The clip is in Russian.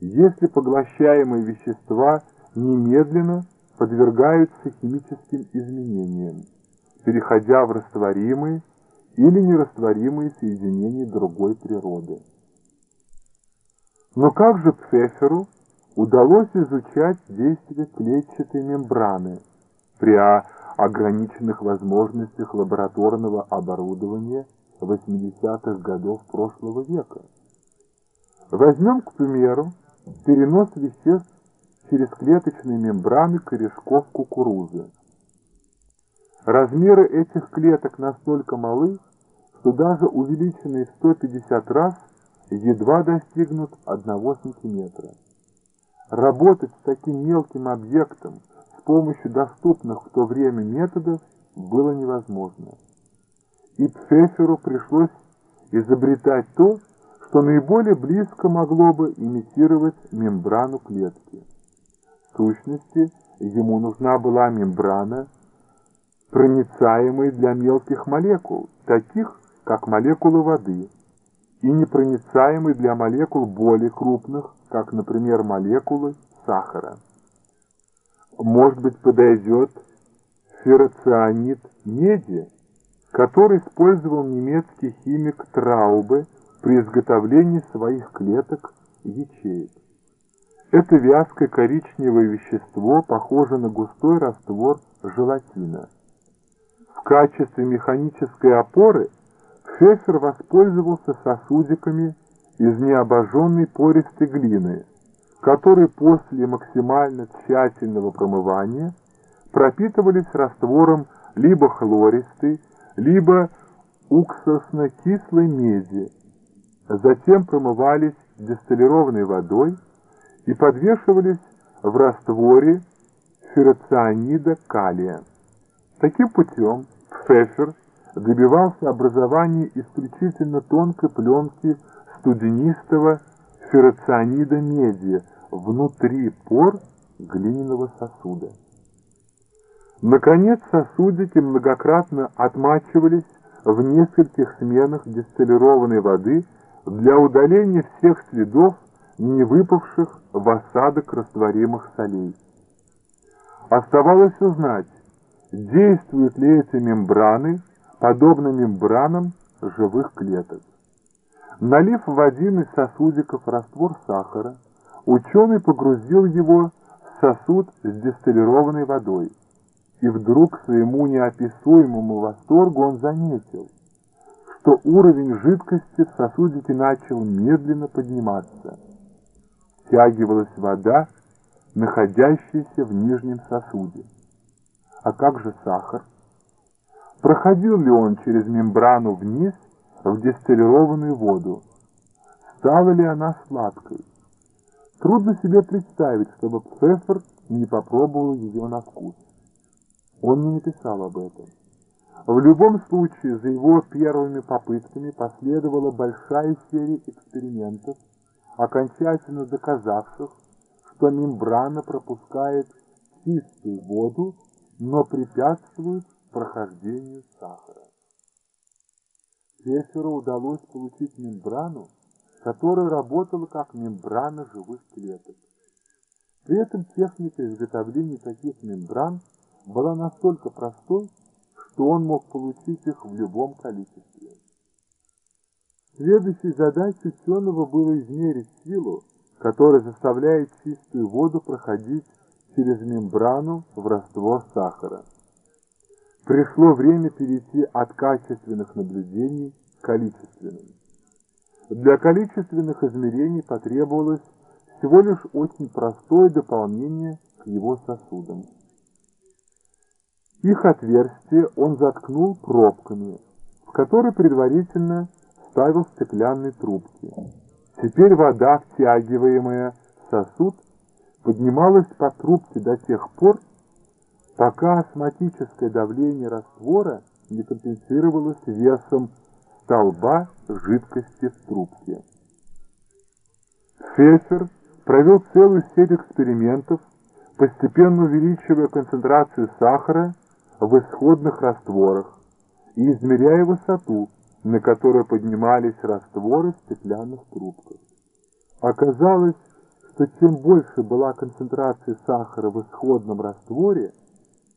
если поглощаемые вещества немедленно подвергаются химическим изменениям, переходя в растворимые или нерастворимые соединения другой природы. Но как же Пфеферу удалось изучать действие клетчатой мембраны при ограниченных возможностях лабораторного оборудования 80-х годов прошлого века? Возьмем, к примеру, перенос веществ через клеточные мембраны корешков кукурузы. Размеры этих клеток настолько малы, что даже увеличенные в 150 раз едва достигнут 1 сантиметра. Работать с таким мелким объектом с помощью доступных в то время методов было невозможно. И Пфеферу пришлось изобретать то, что наиболее близко могло бы имитировать мембрану клетки. В сущности, ему нужна была мембрана, проницаемая для мелких молекул, таких, как молекулы воды, и непроницаемой для молекул более крупных, как, например, молекулы сахара. Может быть, подойдет ферроцианид меди, который использовал немецкий химик Траубе при изготовлении своих клеток ячеек. Это вязкое коричневое вещество похоже на густой раствор желатина. В качестве механической опоры Фефер воспользовался сосудиками из необожженной пористой глины, которые после максимально тщательного промывания пропитывались раствором либо хлористой, либо уксусно-кислой меди, затем промывались дистиллированной водой и подвешивались в растворе ферроцианида калия. Таким путем Пфеффер добивался образования исключительно тонкой пленки студенистого ферроцианида меди внутри пор глиняного сосуда. Наконец сосудики многократно отмачивались в нескольких сменах дистиллированной воды для удаления всех следов, не выпавших в осадок растворимых солей. Оставалось узнать, действуют ли эти мембраны подобно мембранам живых клеток. Налив в один из сосудиков раствор сахара, ученый погрузил его в сосуд с дистиллированной водой. И вдруг к своему неописуемому восторгу он заметил, что уровень жидкости в сосудике начал медленно подниматься. Втягивалась вода, находящаяся в нижнем сосуде. А как же сахар? Проходил ли он через мембрану вниз в дистиллированную воду? Стала ли она сладкой? Трудно себе представить, чтобы Пфеффер не попробовал ее на вкус. Он не написал об этом. В любом случае, за его первыми попытками последовала большая серия экспериментов, окончательно доказавших, что мембрана пропускает чистую воду, но препятствует прохождению сахара. Пфефферу удалось получить мембрану, которая работала как мембрана живых клеток. При этом техника изготовления таких мембран была настолько простой, что он мог получить их в любом количестве. Следующей задачей ученого было измерить силу, которая заставляет чистую воду проходить через мембрану в раствор сахара. Пришло время перейти от качественных наблюдений к количественным. Для количественных измерений потребовалось всего лишь очень простое дополнение к его сосудам. Их отверстие он заткнул пробками, в которые предварительно ставил стеклянные трубки. Теперь вода, втягиваемая в сосуд, поднималась по трубке до тех пор, пока осмотическое давление раствора не компенсировалось весом столба жидкости в трубке. Фефер провел целую серию экспериментов, постепенно увеличивая концентрацию сахара в исходных растворах и измеряя высоту, на которую поднимались растворы в стеклянных трубках. Оказалось, что чем больше была концентрация сахара в исходном растворе,